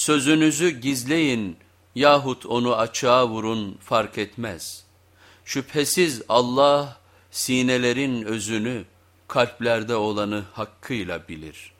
Sözünüzü gizleyin yahut onu açığa vurun fark etmez. Şüphesiz Allah sinelerin özünü, kalplerde olanı hakkıyla bilir.''